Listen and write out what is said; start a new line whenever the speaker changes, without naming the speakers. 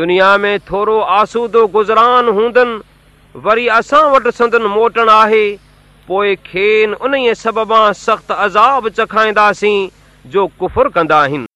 دنيا ۾ ٿورو آسودو گذران هوندن وري اسان وٽ سندن موٽڻ آهي پوءِ کين ان سببان سخت عذاب چکائينداسين جو ڪفر ڪندا آهن.